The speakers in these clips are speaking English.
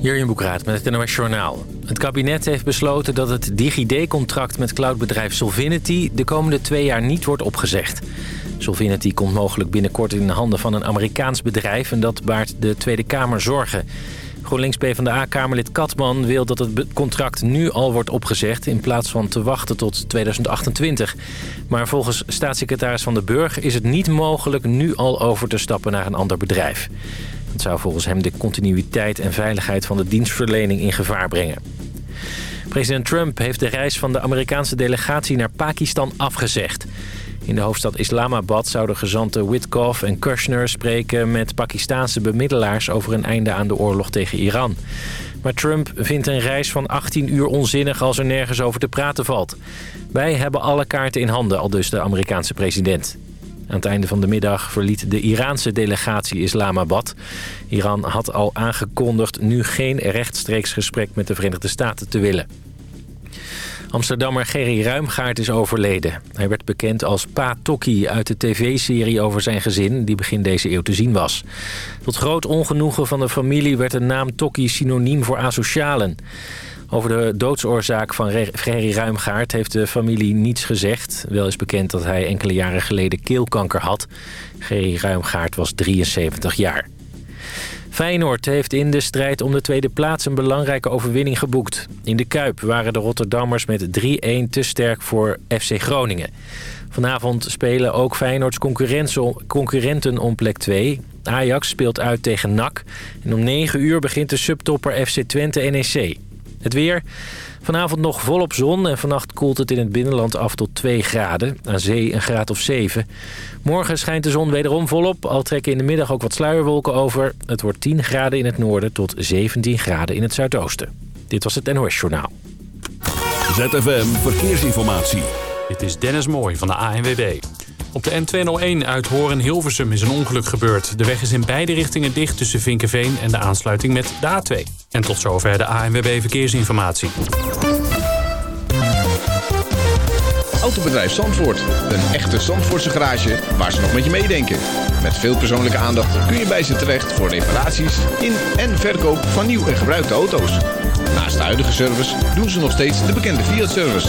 Jurjen Boekraat met het NOS Journaal. Het kabinet heeft besloten dat het DigiD-contract met cloudbedrijf Solvinity... de komende twee jaar niet wordt opgezegd. Solvinity komt mogelijk binnenkort in de handen van een Amerikaans bedrijf... en dat baart de Tweede Kamer zorgen. GroenLinks PvdA-kamerlid Katman wil dat het contract nu al wordt opgezegd... in plaats van te wachten tot 2028. Maar volgens staatssecretaris Van den Burg is het niet mogelijk... nu al over te stappen naar een ander bedrijf. Het zou volgens hem de continuïteit en veiligheid van de dienstverlening in gevaar brengen. President Trump heeft de reis van de Amerikaanse delegatie naar Pakistan afgezegd. In de hoofdstad Islamabad zouden gezanten Witkoff en Kushner spreken met Pakistaanse bemiddelaars over een einde aan de oorlog tegen Iran. Maar Trump vindt een reis van 18 uur onzinnig als er nergens over te praten valt. Wij hebben alle kaarten in handen, al dus de Amerikaanse president. Aan het einde van de middag verliet de Iraanse delegatie Islamabad. Iran had al aangekondigd nu geen rechtstreeks gesprek met de Verenigde Staten te willen. Amsterdammer Gerry Ruimgaard is overleden. Hij werd bekend als Pa Tokkie uit de tv-serie over zijn gezin... die begin deze eeuw te zien was. Tot groot ongenoegen van de familie werd de naam Tokkie synoniem voor asocialen. Over de doodsoorzaak van Gerry Ruimgaard heeft de familie niets gezegd. Wel is bekend dat hij enkele jaren geleden keelkanker had. Gerry Ruimgaard was 73 jaar. Feyenoord heeft in de strijd om de tweede plaats een belangrijke overwinning geboekt. In de Kuip waren de Rotterdammers met 3-1 te sterk voor FC Groningen. Vanavond spelen ook Feyenoords concurrenten om plek 2. Ajax speelt uit tegen NAC. En om 9 uur begint de subtopper FC Twente NEC. Het weer. Vanavond nog volop zon en vannacht koelt het in het binnenland af tot 2 graden. Aan zee een graad of 7. Morgen schijnt de zon wederom volop. Al trekken in de middag ook wat sluierwolken over. Het wordt 10 graden in het noorden tot 17 graden in het zuidoosten. Dit was het NOS Journaal. ZFM Verkeersinformatie. Dit is Dennis Mooij van de ANWB. Op de N201 uit Horen-Hilversum is een ongeluk gebeurd. De weg is in beide richtingen dicht tussen Vinkenveen en de aansluiting met de A2. En tot zover de ANWB Verkeersinformatie. Autobedrijf Zandvoort. Een echte Zandvoortse garage waar ze nog met je meedenken. Met veel persoonlijke aandacht kun je bij ze terecht voor reparaties in en verkoop van nieuw en gebruikte auto's. Naast de huidige service doen ze nog steeds de bekende Fiat-service.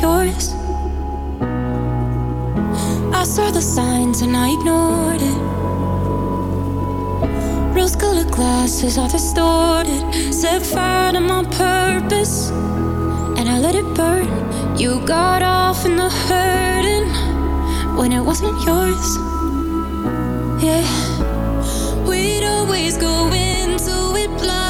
yours. I saw the signs and I ignored it. Rose colored glasses are distorted. Set fire to my purpose and I let it burn. You got off in the hurting when it wasn't yours. Yeah, we'd always go into it blind.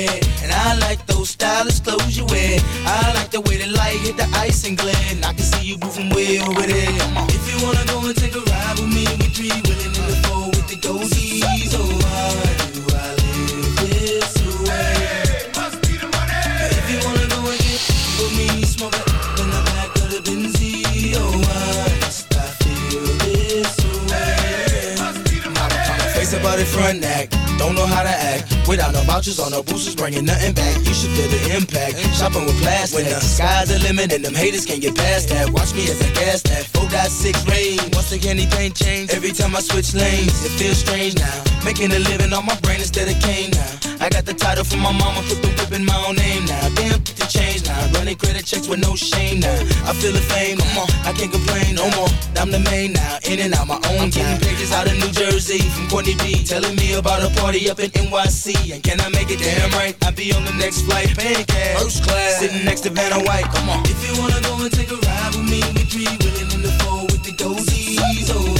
Hair. And I like those stylish clothes you wear. I like the way the light hit the ice and glare. And I can see you moving way over there. If you wanna go and take a ride with me, we three willing in the four with the goldies. Oh, why do I live this way? Hey, must be the money. If you wanna go and get with me, smoke it in the back of the Benzie. Oh, why must I feel this way? Now I'm trying to face about it front act. Don't know how to act without no vouchers or no boosters, bringing nothing back. You should feel the impact. Shopping with plastic. When the sky's the limit and them haters can't get past that. Watch me as I gas that. 4.6 range. Once again, anything change. Every time I switch lanes, it feels strange now. Making a living on my brain instead of cane now. I got the title from my mama, put the whip in my own name now. Damn, the change now. Running credit checks with no shame now. I feel the fame, come on, I can't complain no more. I'm the main now, in and out my own I'm getting pages out of New Jersey from Courtney B. Telling me about a party up in NYC. And can I make it damn right? I'll be on the next flight, paying cash. First class, sitting next to Vanna White, come on. If you wanna go and take a ride with me, we three willing in the four with the goldies. Oh,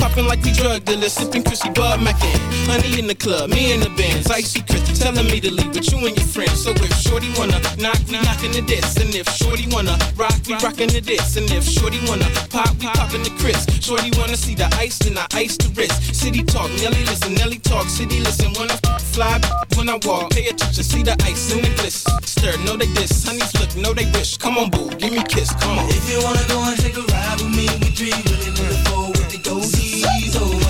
popping like we drug dealers, sipping Chrissy Bud Mackin. Honey in the club, me in the bands, icy Chris telling me to leave with you and your friends. So if Shorty wanna knock, we knockin' the diss, and if Shorty wanna rock, we rockin' the diss, and if Shorty wanna pop, we poppin' the Chris. Shorty wanna see the ice, then I ice the wrist. City talk, Nelly listen, Nelly talk, city listen. When I fly, when I walk, pay attention, see the ice in the bliss. Stir, know they diss, honeys look, know they wish. Come on, boo, give me a kiss, come on. If you wanna go and take a ride with me, we three willing in the four with the goldies. Oh,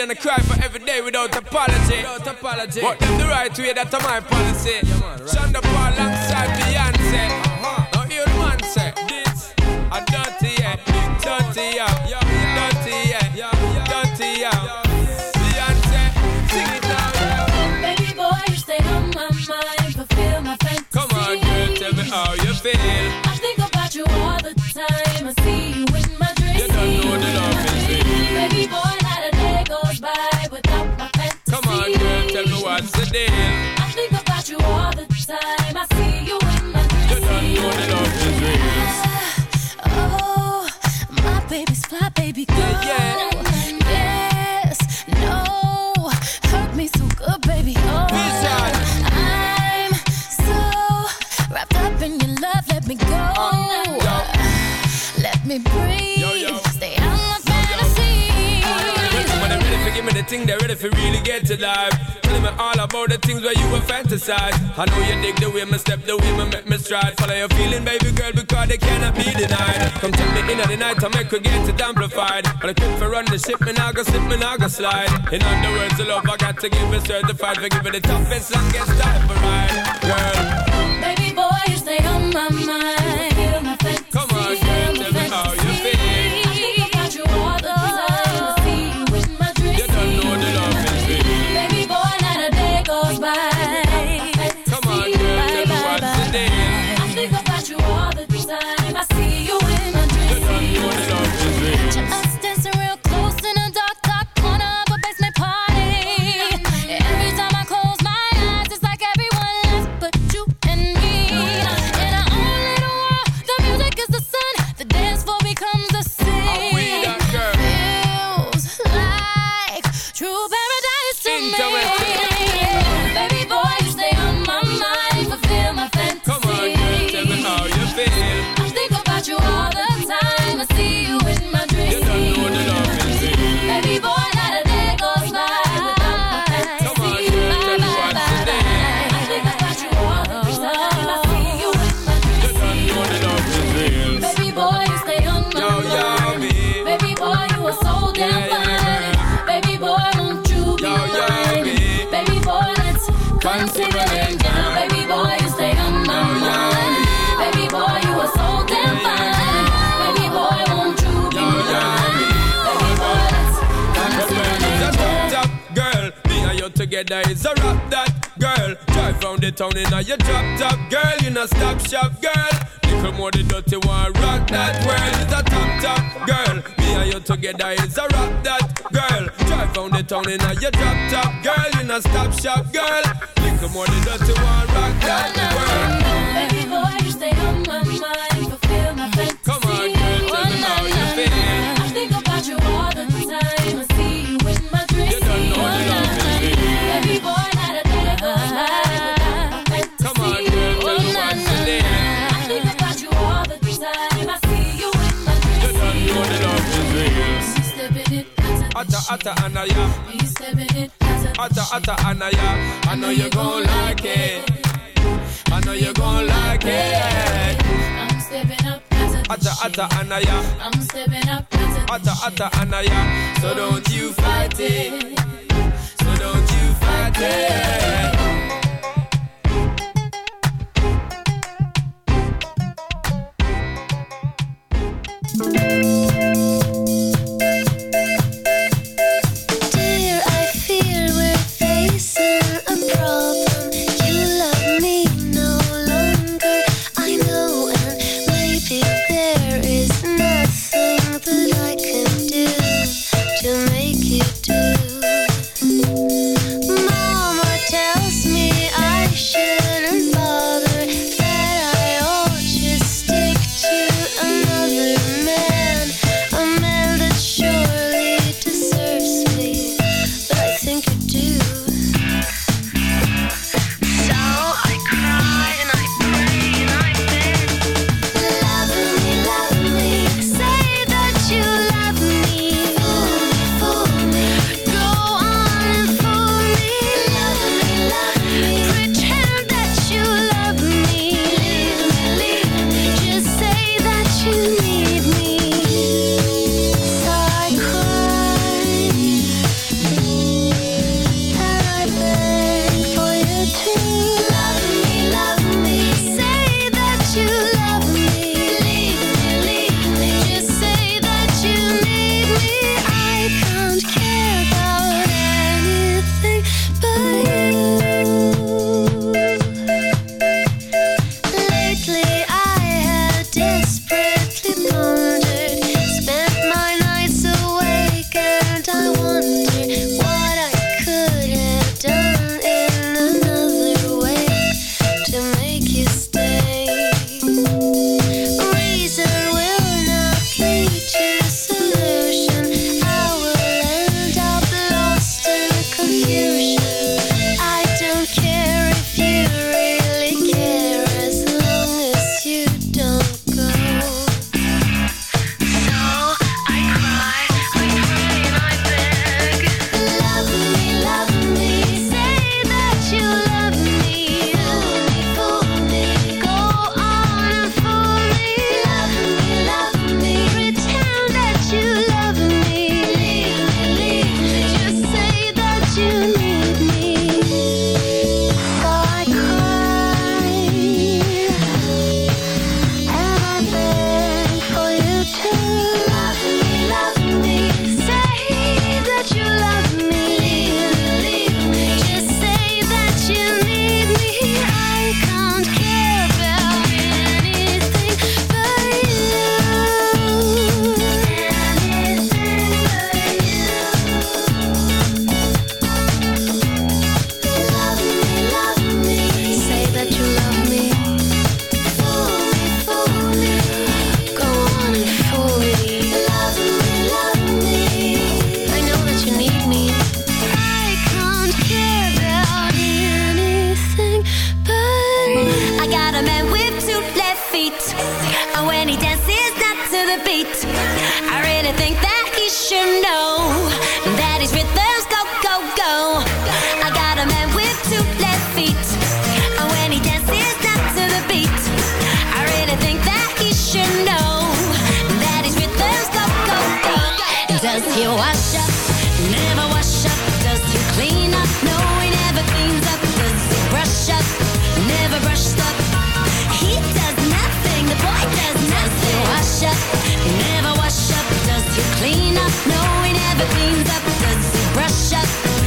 and I cry for every day without apology. Without apology. But them the right way, that's my policy. Yeah, man, right. Sean da Paul alongside Beyonce. Uh-huh. Now hear the man say, this a dirty yeah, dirty yeah, dirty yeah, dirty yeah. Beyonce. Baby boy, you stay on my mind, fulfill my fantasy. Come on, girl, tell me how you feel. Deal. I think about you all the time. I see you in my dreams. You don't know the love is real. Oh, my baby's fly, baby girl. Yeah, Yes, no, hurt me so good, baby. Oh, I'm so wrapped up in your love. Let me go. Oh, Let me breathe. Yo, yo. Stay out my fantasy. When they're ready for give me the thing, they're ready for really get to life. Me all about the things where you were fantasize. I know you dig the way me step, the way me make me stride. Follow your feeling, baby girl, because they cannot be denied. Come take me in at the night, I make her get it amplified. But I quit for run the ship, me now go slip, me now go slide. In other words, the love I got to give it certified for giving the toughest, longest time for ride. Girl, Baby boy, you stay on my mind. Feel my fantasy. Come on, girl, tell me how together is a rap that girl. Drive round the town in a your drop top girl, you know stop shop girl. Little more the dirty one, rock that world is a top top girl. Me and you together is a rap that girl. Drive round the town in a your drop top girl, you know stop shop girl. Little more the dirty one, rock that world. Baby boy, you stay on my mind, fulfill my fantasy. Come on, girl, oh, tell me how you feel. I think about you all the time. I see you in my dreams. You don't know the oh, love Atta atta anaya. you it, Atta atta anaya, I know you gon' like it. I know you gon' like it. I'm stepping up, Atta atta anaya, I'm stepping up, atta atta anaya. So don't you fight it. So don't you fight it. Dear, No, he never cleans up. Does he brush up?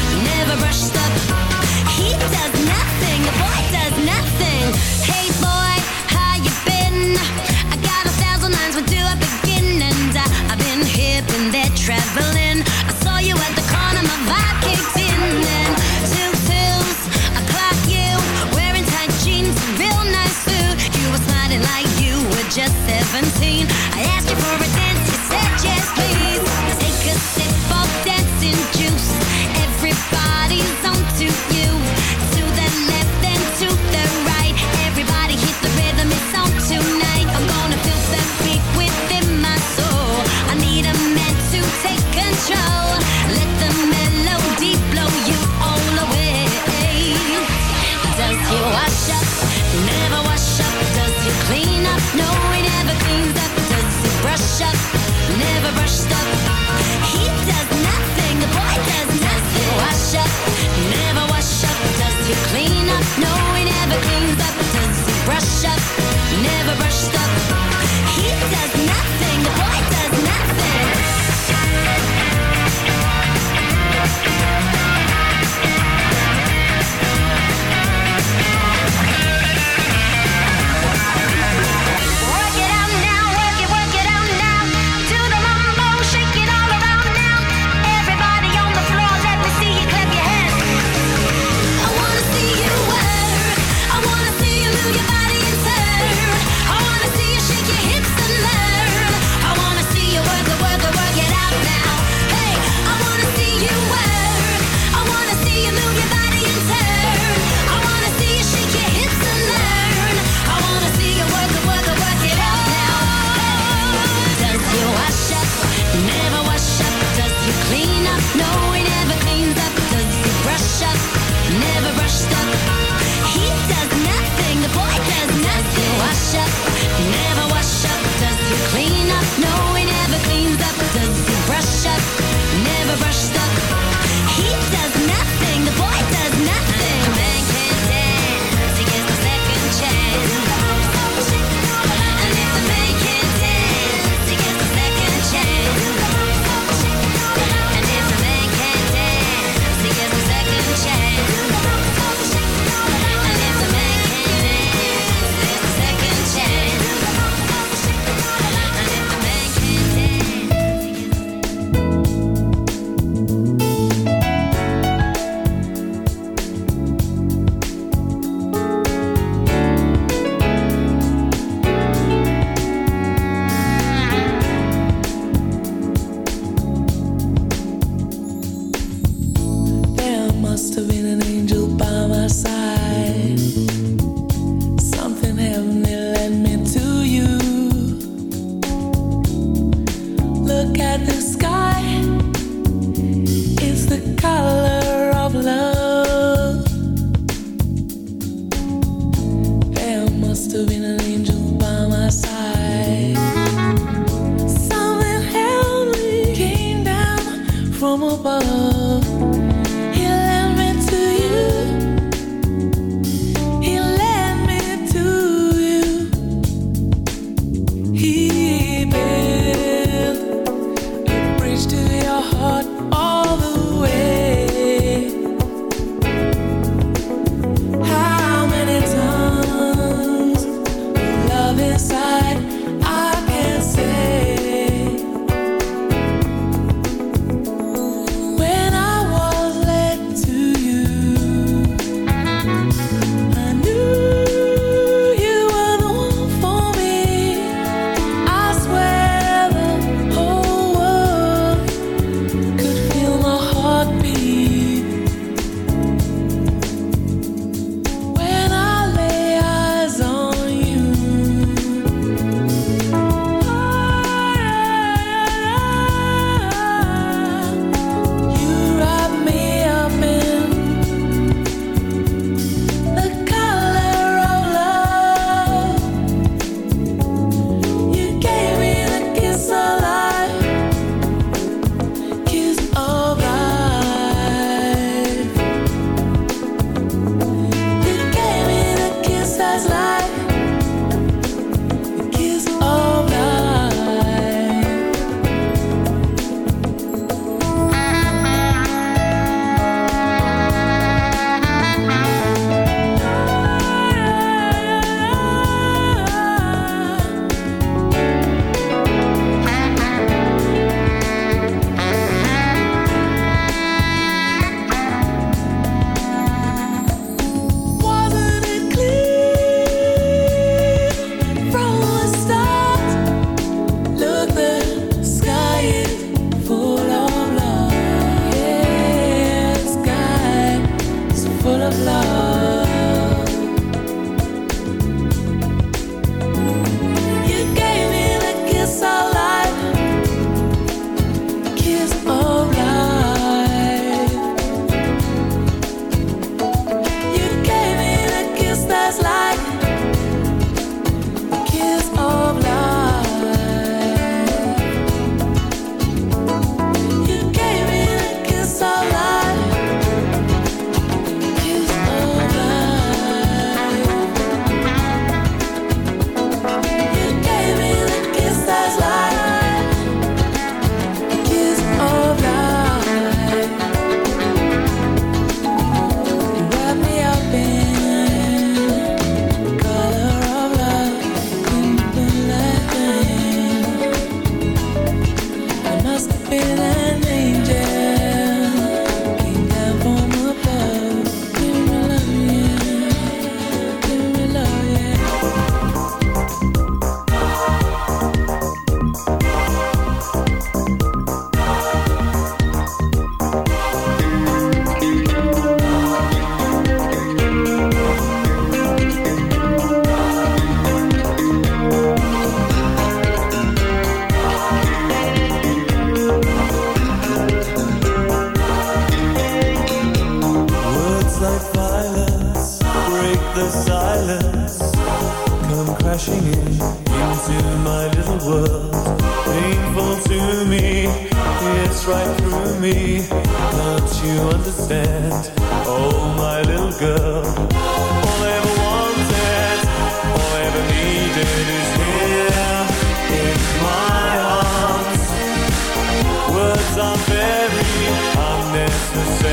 Unnecessary.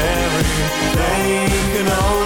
They can only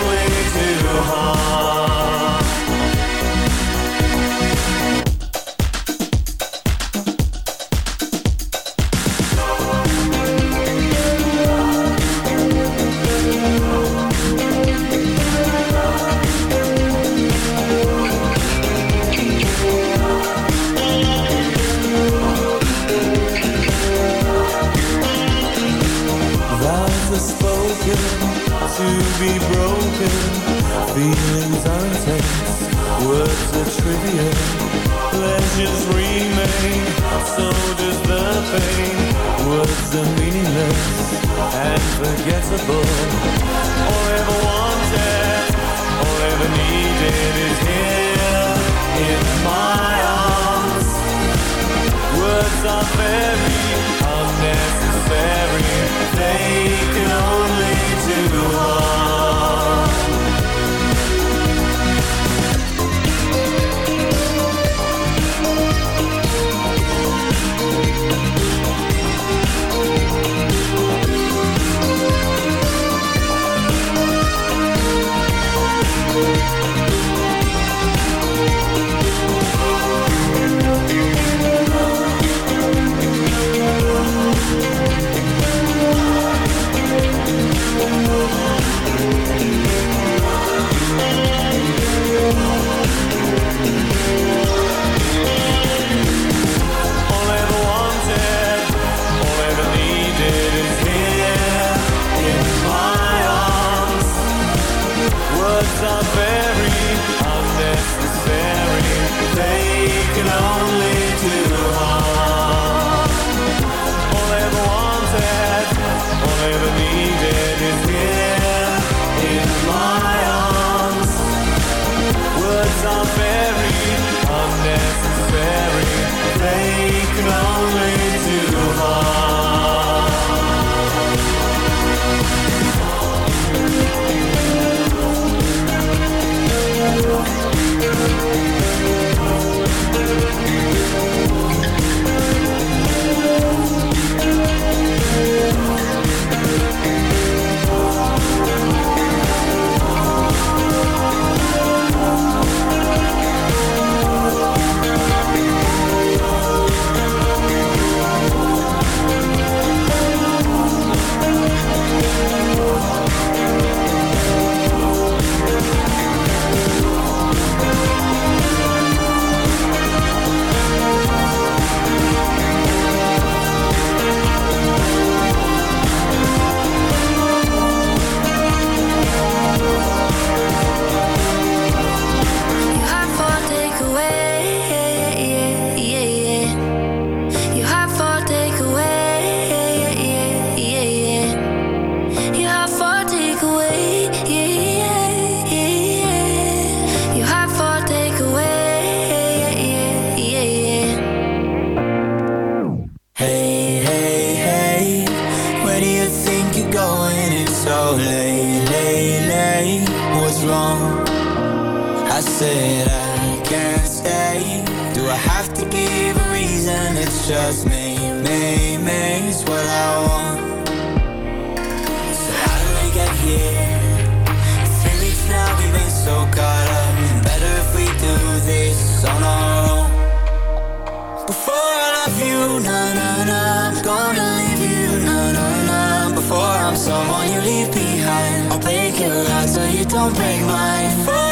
so you don't break my heart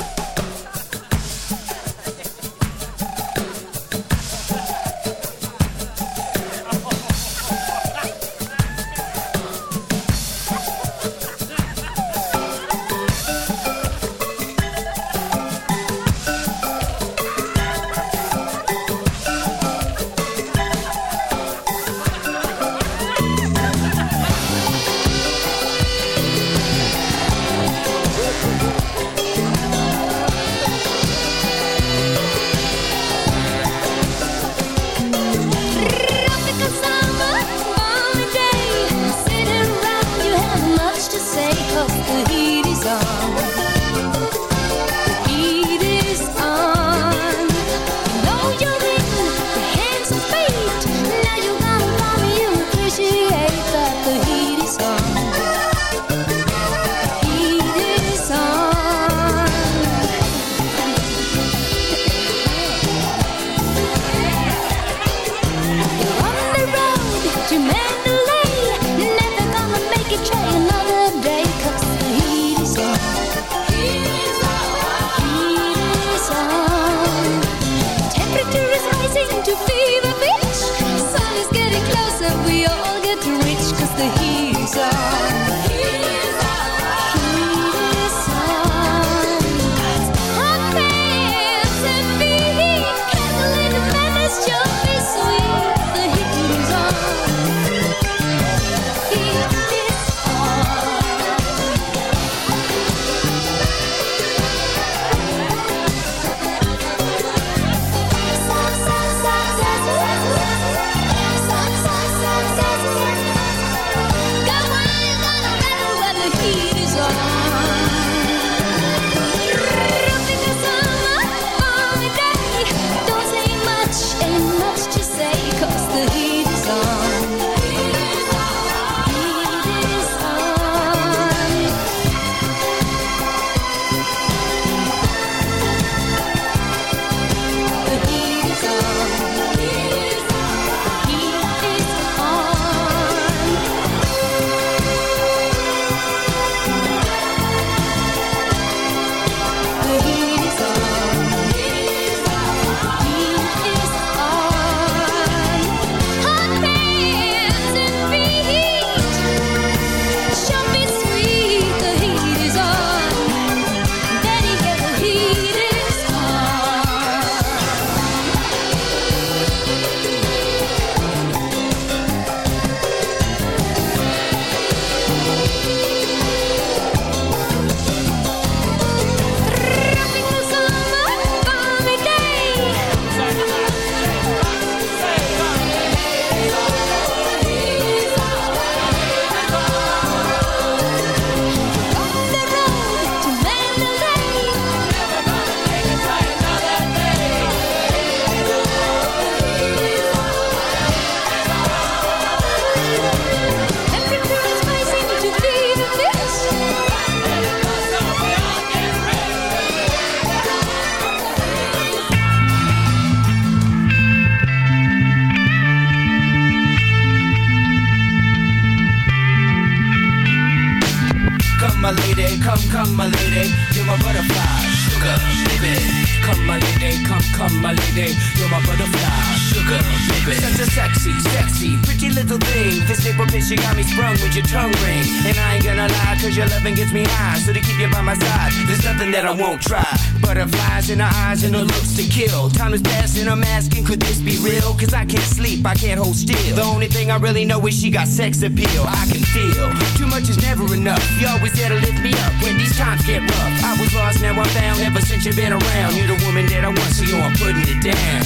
Eyes and her looks to kill. Time is passing, I'm asking, could this be real? Cause I can't sleep, I can't hold still. The only thing I really know is she got sex appeal. I can feel too much is never enough. You always there to lift me up when these times get rough. I was lost, now I'm found. Ever since you've been around, you're the woman that I want, so you're putting it down.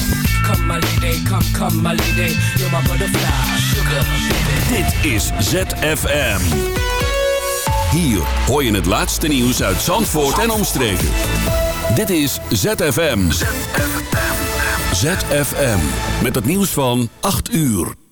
Come, my lady, come, come, my lady. You're my butterfly, sugar, baby. Dit is ZFM. Hier hoor je het laatste nieuws uit Zandvoort en omstreken. Dit is ZFM. ZFM. Met het nieuws van 8 uur.